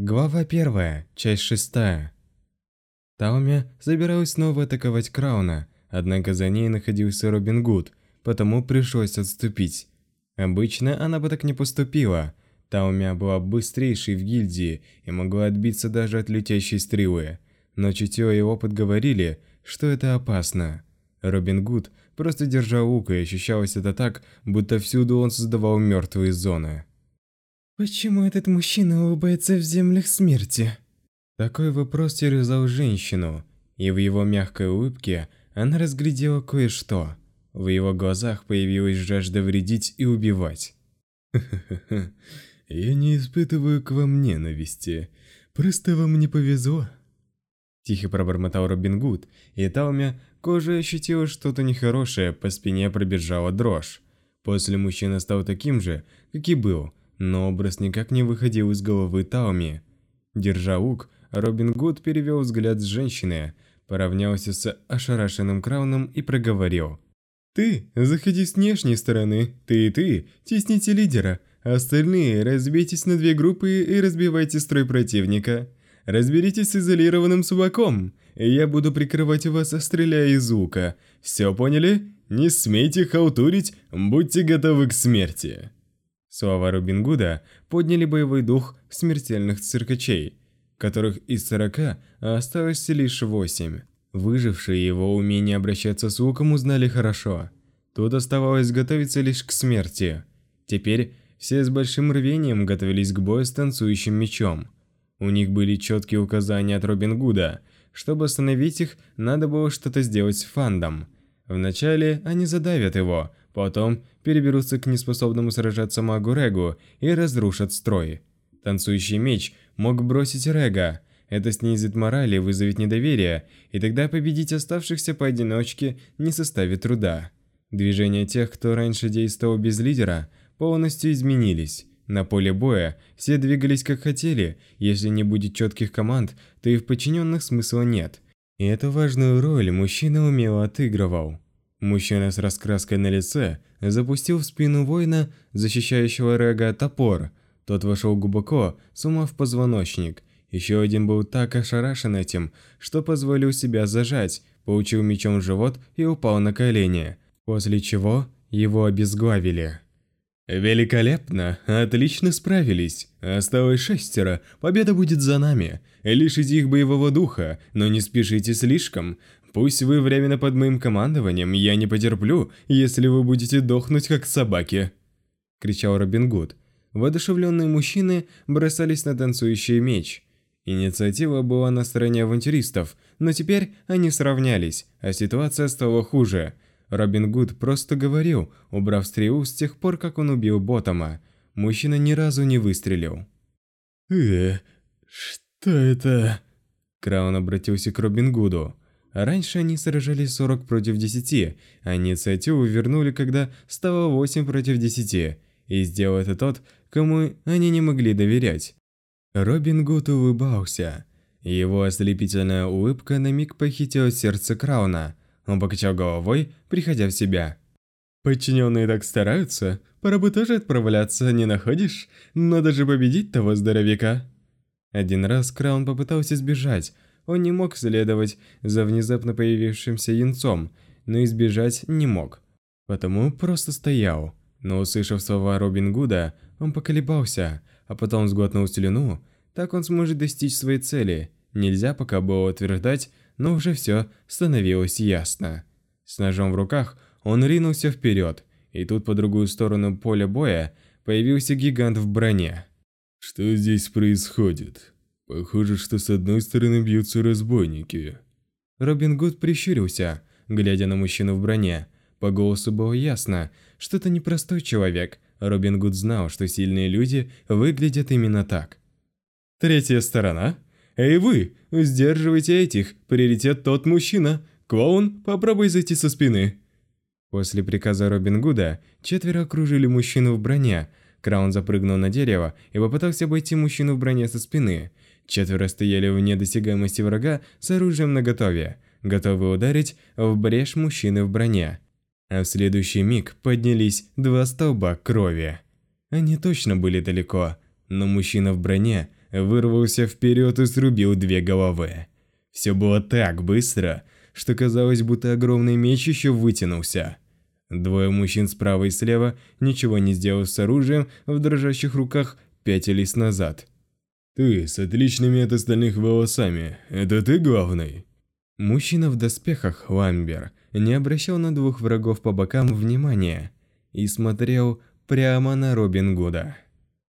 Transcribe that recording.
Глава 1, часть 6. Тауми собиралась снова атаковать Крауна, однако за ней находился Робин Гуд, потому пришлось отступить. Обычно она бы так не поступила. Тауми была быстрейшей в гильдии и могла отбиться даже от летящей стрелы, но чутье и опыт говорили, что это опасно. Робин Гуд просто держал лук и ощущалось это так, будто всюду он создавал мертвые зоны. Почему этот мужчина улыбается в землях смерти? Такой вопрос терзал женщину, и в его мягкой улыбке она разглядела кое-что. В его глазах появилась жажда вредить и убивать. «Ха-ха-ха, я не испытываю к вам ненависти, просто вам не повезло». Тихо пробормотал Робин Гуд, и Тауми кожа ощутила что-то нехорошее, по спине пробежала дрожь. После мужчина стал таким же, как и был, но образ никак не выходил из головы Тауми. Держа лук, Робин Гуд перевел взгляд с женщины, поравнялся с ошарашенным Крауном и проговорил. «Ты, заходи с внешней стороны, ты и ты, тесните лидера, остальные разбейтесь на две группы и разбивайте строй противника. Разберитесь с изолированным субаком, и я буду прикрывать вас, стреляя из лука. Все поняли? Не смейте халтурить, будьте готовы к смерти». Слова Робин Гуда подняли боевой дух смертельных циркачей, которых из 40 осталось лишь 8. Выжившие его умение обращаться с луком узнали хорошо. Тут оставалось готовиться лишь к смерти. Теперь все с большим рвением готовились к бою с танцующим мечом. У них были четкие указания от Робин Гуда. Чтобы остановить их, надо было что-то сделать с Фандом. Вначале они задавят его, Потом переберутся к неспособному сражаться магу Регу и разрушат строй. Танцующий меч мог бросить Рега. Это снизит мораль и вызовет недоверие, и тогда победить оставшихся поодиночке не составит труда. Движения тех, кто раньше действовал без лидера, полностью изменились. На поле боя все двигались как хотели, если не будет четких команд, то и в подчиненных смысла нет. И эту важную роль мужчина умело отыгрывал. Мужчина с раскраской на лице запустил в спину воина, защищающего Рега, топор. Тот вошел глубоко, сумав позвоночник. Еще один был так ошарашен этим, что позволил себя зажать, получил мечом в живот и упал на колени, после чего его обезглавили. «Великолепно! Отлично справились! Осталось шестеро, победа будет за нами. Лишите их боевого духа, но не спешите слишком. Пусть вы временно под моим командованием, я не потерплю, если вы будете дохнуть как собаки!» Кричал Робин Гуд. Воодушевленные мужчины бросались на танцующий меч. Инициатива была на стороне авантюристов, но теперь они сравнялись, а ситуация стала хуже. Робин Гуд просто говорил, убрав стрелу с тех пор, как он убил Ботома. Мужчина ни разу не выстрелил. «Э, что это?» Краун обратился к Робин Гуду. Раньше они сражались 40 против 10, а инициативу вернули, когда стало 8 против 10, и сделал это тот, кому они не могли доверять. Робин Гуд улыбался. Его ослепительная улыбка на миг похитила сердце Крауна. Он покачал головой, приходя в себя. «Подчиненные так стараются, пора бы тоже отправляться, не находишь? Надо же победить того здоровяка!» Один раз Краун попытался сбежать, он не мог следовать за внезапно появившимся янцом, но избежать не мог. Потому просто стоял. Но услышав слова Робин Гуда, он поколебался, а потом сглотнул слюну. Так он сможет достичь своей цели. Нельзя пока было утверждать, но уже все становилось ясно. С ножом в руках он ринулся вперед, и тут по другую сторону поля боя появился гигант в броне. «Что здесь происходит?» Похоже, что с одной стороны бьются разбойники. Робин Гуд прищурился, глядя на мужчину в броне. По голосу было ясно, что это непростой человек. Робин Гуд знал, что сильные люди выглядят именно так. Третья сторона? Эй вы, сдерживайте этих, приоритет тот мужчина. Клоун, попробуй зайти со спины. После приказа Робин Гуда четверо окружили мужчину в броне. Краун запрыгнул на дерево и попытался обойти мужчину в броне со спины. Четверо стояли вне досягаемости врага с оружием наготове, готовы ударить в брешь мужчины в броне. А в следующий миг поднялись два столба крови. Они точно были далеко, но мужчина в броне вырвался вперед и срубил две головы. Все было так быстро, что казалось, будто огромный меч еще вытянулся. Двое мужчин справа и слева, ничего не сделав с оружием, в дрожащих руках пятились назад. «Ты с отличными от остальных волосами, это ты главный?» Мужчина в доспехах, Ламбер, не обращал на двух врагов по бокам внимания и смотрел прямо на Робин Гуда.